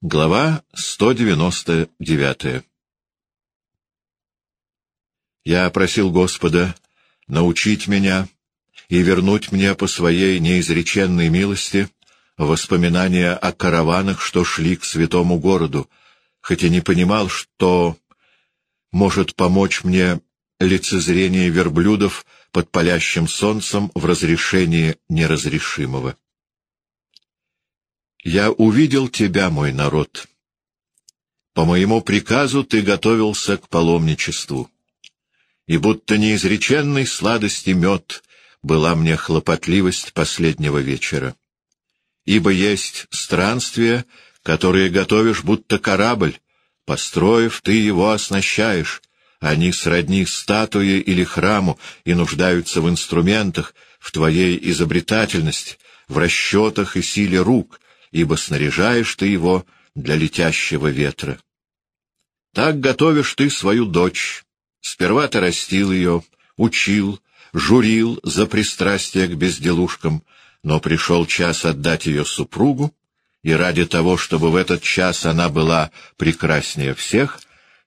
Глава 199 Я просил Господа научить меня и вернуть мне по своей неизреченной милости воспоминания о караванах, что шли к святому городу, хоть и не понимал, что может помочь мне лицезрение верблюдов под палящим солнцем в разрешении неразрешимого. Я увидел тебя, мой народ. По моему приказу ты готовился к паломничеству. И будто неизреченной сладости мед была мне хлопотливость последнего вечера. Ибо есть странствия, которые готовишь будто корабль, построив, ты его оснащаешь, они сродни статуе или храму и нуждаются в инструментах, в твоей изобретательности, в расчетах и силе рук, ибо снаряжаешь ты его для летящего ветра. Так готовишь ты свою дочь. Сперва ты растил ее, учил, журил за пристрастие к безделушкам, но пришел час отдать ее супругу, и ради того, чтобы в этот час она была прекраснее всех,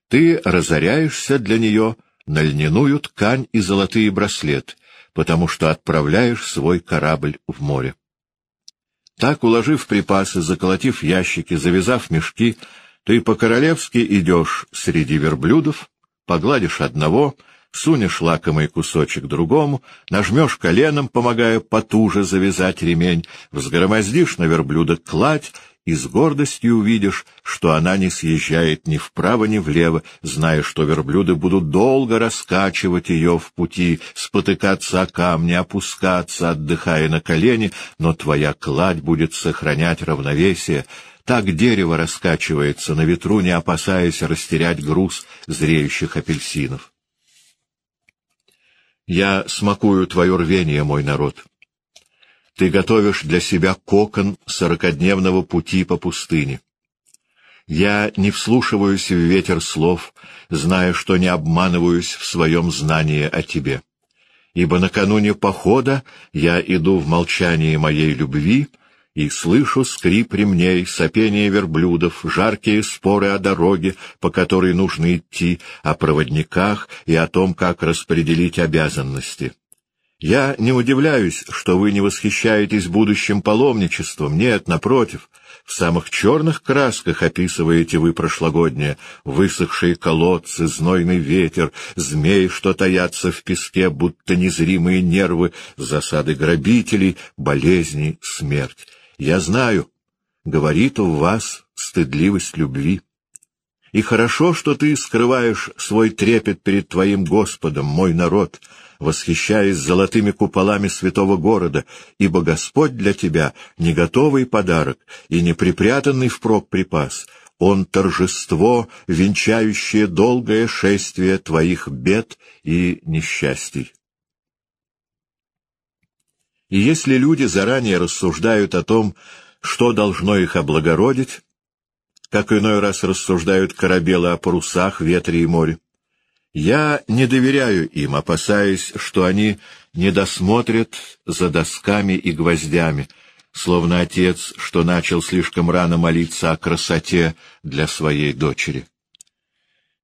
ты разоряешься для нее на льняную ткань и золотые браслеты, потому что отправляешь свой корабль в море. Так, уложив припасы, заколотив ящики, завязав мешки, ты по-королевски идешь среди верблюдов, погладишь одного, сунешь лакомый кусочек другому, нажмешь коленом, помогая потуже завязать ремень, взгромоздишь на верблюда кладь и с гордостью увидишь, что она не съезжает ни вправо, ни влево, зная, что верблюды будут долго раскачивать ее в пути, спотыкаться о камни, опускаться, отдыхая на колени, но твоя кладь будет сохранять равновесие. Так дерево раскачивается на ветру, не опасаясь растерять груз зреющих апельсинов. Я смакую твое рвение, мой народ. Ты готовишь для себя кокон сорокодневного пути по пустыне. Я не вслушиваюсь в ветер слов, зная, что не обманываюсь в своем знании о тебе. Ибо накануне похода я иду в молчании моей любви и слышу скрип ремней, сопение верблюдов, жаркие споры о дороге, по которой нужно идти, о проводниках и о том, как распределить обязанности. Я не удивляюсь, что вы не восхищаетесь будущим паломничеством. Нет, напротив, в самых черных красках описываете вы прошлогоднее. Высохшие колодцы, знойный ветер, змеи, что таятся в песке, будто незримые нервы, засады грабителей, болезни, смерть. Я знаю, говорит у вас стыдливость любви. И хорошо, что ты скрываешь свой трепет перед твоим Господом, мой народ, восхищаясь золотыми куполами святого города, ибо Господь для тебя не готовый подарок и не припрятанный впрок припас, Он торжество, венчающее долгое шествие твоих бед и несчастий. И если люди заранее рассуждают о том, что должно их облагородить, как иной раз рассуждают корабелы о парусах, ветре и море. Я не доверяю им, опасаясь, что они не досмотрят за досками и гвоздями, словно отец, что начал слишком рано молиться о красоте для своей дочери.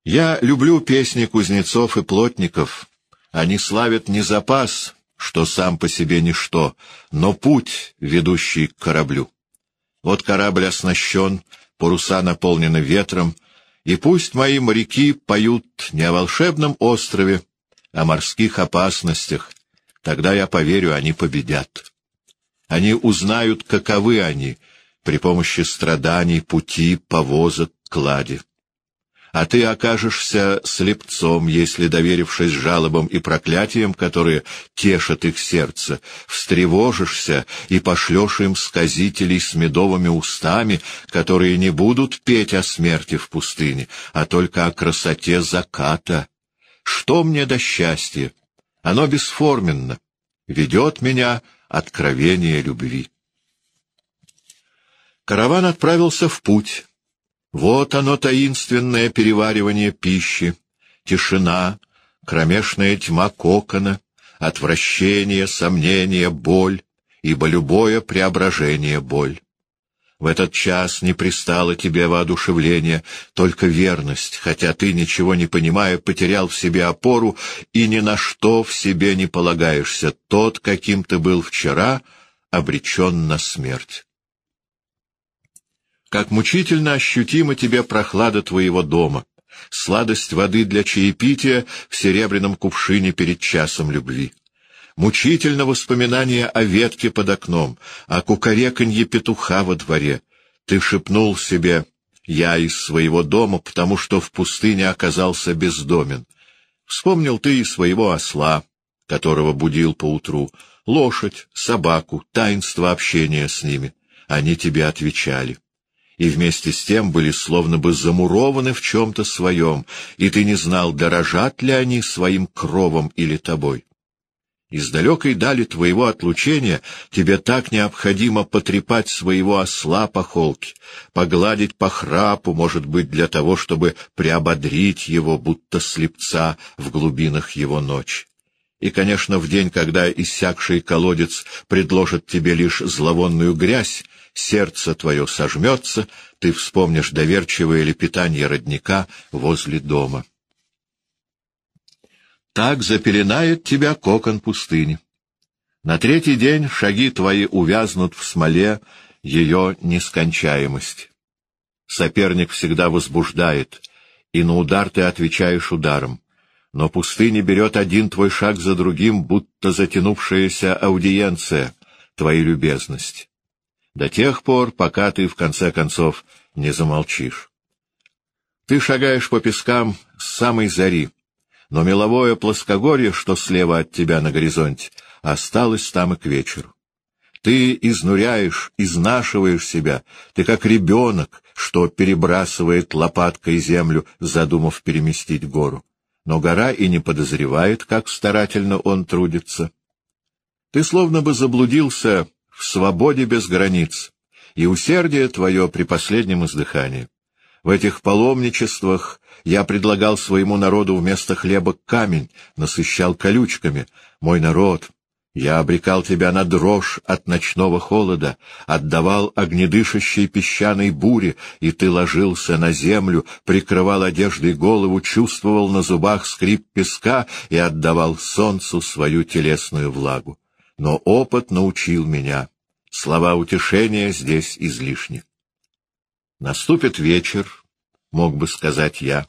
Я люблю песни кузнецов и плотников. Они славят не запас, что сам по себе ничто, но путь, ведущий к кораблю. Вот корабль оснащен паруса наполнены ветром, и пусть мои моряки поют не о волшебном острове, а о морских опасностях, тогда я поверю, они победят. Они узнают, каковы они при помощи страданий, пути, повозок, клади а ты окажешься слепцом, если, доверившись жалобам и проклятиям, которые тешат их сердце, встревожишься и пошлешь им сказителей с медовыми устами, которые не будут петь о смерти в пустыне, а только о красоте заката. Что мне до счастья? Оно бесформенно, ведет меня откровение любви. Караван отправился в путь. Вот оно таинственное переваривание пищи, тишина, кромешная тьма кокона, отвращение, сомнение, боль, ибо любое преображение — боль. В этот час не пристало тебе воодушевление, только верность, хотя ты, ничего не понимая, потерял в себе опору и ни на что в себе не полагаешься. Тот, каким ты был вчера, обречен на смерть. Как мучительно ощутима тебе прохлада твоего дома, сладость воды для чаепития в серебряном кувшине перед часом любви. Мучительно воспоминание о ветке под окном, о кукареканье петуха во дворе. Ты шепнул себе «Я из своего дома, потому что в пустыне оказался бездомен». Вспомнил ты и своего осла, которого будил поутру, лошадь, собаку, таинство общения с ними. Они тебе отвечали и вместе с тем были словно бы замурованы в чем-то своем, и ты не знал, дорожат ли они своим кровом или тобой. Из далекой дали твоего отлучения тебе так необходимо потрепать своего осла по холке, погладить по храпу, может быть, для того, чтобы приободрить его, будто слепца в глубинах его ночи. И, конечно, в день, когда иссякший колодец предложит тебе лишь зловонную грязь, сердце твое сожмется, ты вспомнишь доверчивое лепетание родника возле дома. Так запеленает тебя кокон пустыни. На третий день шаги твои увязнут в смоле ее нескончаемость. Соперник всегда возбуждает, и на удар ты отвечаешь ударом. Но пустыня берет один твой шаг за другим, будто затянувшаяся аудиенция, твоей любезность. До тех пор, пока ты, в конце концов, не замолчишь. Ты шагаешь по пескам с самой зари, но меловое плоскогорье, что слева от тебя на горизонте, осталось там и к вечеру. Ты изнуряешь, изнашиваешь себя, ты как ребенок, что перебрасывает лопаткой землю, задумав переместить гору. Но гора и не подозревает, как старательно он трудится. Ты словно бы заблудился в свободе без границ, и усердие твое при последнем издыхании. В этих паломничествах я предлагал своему народу вместо хлеба камень, насыщал колючками. Мой народ, я обрекал тебя на дрожь от ночного холода, отдавал огнедышащей песчаной буре, и ты ложился на землю, прикрывал одеждой голову, чувствовал на зубах скрип песка и отдавал солнцу свою телесную влагу. Но опыт научил меня. Слова утешения здесь излишни. Наступит вечер, мог бы сказать я,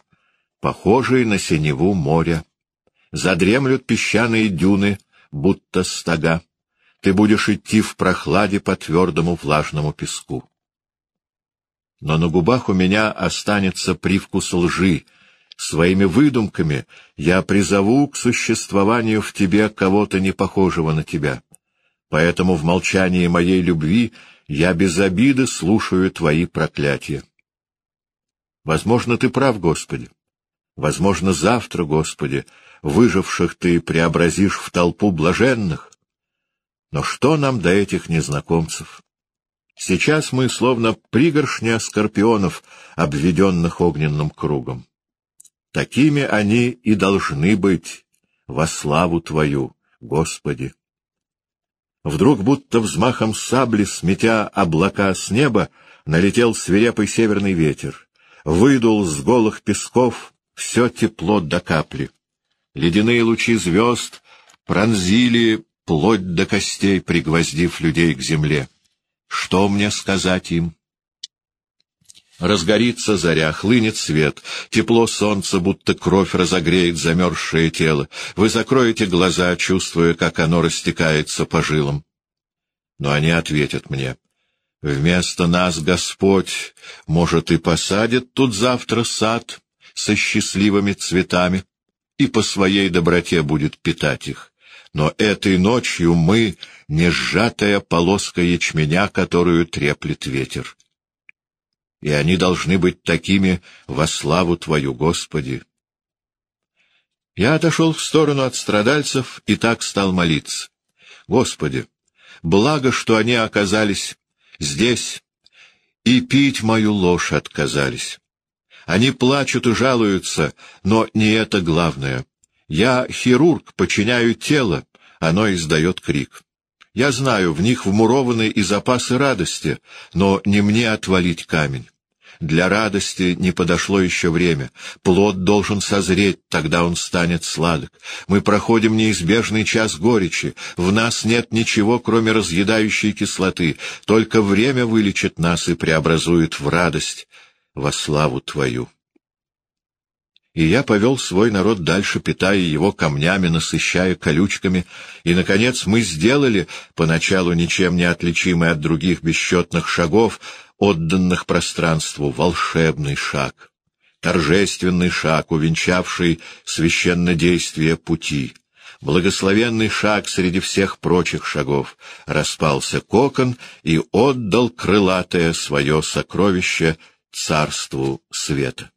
похожий на синеву моря. Задремлют песчаные дюны, будто стога. Ты будешь идти в прохладе по твердому влажному песку. Но на губах у меня останется привкус лжи. Своими выдумками я призову к существованию в тебе кого-то не похожего на тебя. Поэтому в молчании моей любви я без обиды слушаю твои проклятия. Возможно, ты прав, Господи. Возможно, завтра, Господи, выживших ты преобразишь в толпу блаженных. Но что нам до этих незнакомцев? Сейчас мы словно пригоршня скорпионов, обведенных огненным кругом. Такими они и должны быть во славу Твою, Господи. Вдруг, будто взмахом сабли, сметя облака с неба, налетел свирепый северный ветер, выдул с голых песков все тепло до капли. Ледяные лучи звезд пронзили плоть до костей, пригвоздив людей к земле. Что мне сказать им? Разгорится заря, хлынет свет, тепло солнца, будто кровь разогреет замерзшее тело. Вы закроете глаза, чувствуя, как оно растекается по жилам. Но они ответят мне. Вместо нас Господь, может, и посадит тут завтра сад со счастливыми цветами, и по своей доброте будет питать их. Но этой ночью мы — не сжатая полоска ячменя, которую треплет ветер и они должны быть такими во славу Твою, Господи. Я отошел в сторону от страдальцев и так стал молиться. Господи, благо, что они оказались здесь и пить мою ложь отказались. Они плачут и жалуются, но не это главное. Я хирург, подчиняю тело, оно издает крик. Я знаю, в них вмурованы и запасы радости, но не мне отвалить камень. Для радости не подошло еще время. Плод должен созреть, тогда он станет сладок. Мы проходим неизбежный час горечи. В нас нет ничего, кроме разъедающей кислоты. Только время вылечит нас и преобразует в радость во славу Твою. И я повел свой народ дальше, питая его камнями, насыщая колючками, и, наконец, мы сделали, поначалу ничем не отличимый от других бесчетных шагов, отданных пространству, волшебный шаг, торжественный шаг, увенчавший священнодействие пути, благословенный шаг среди всех прочих шагов, распался кокон и отдал крылатое свое сокровище царству света.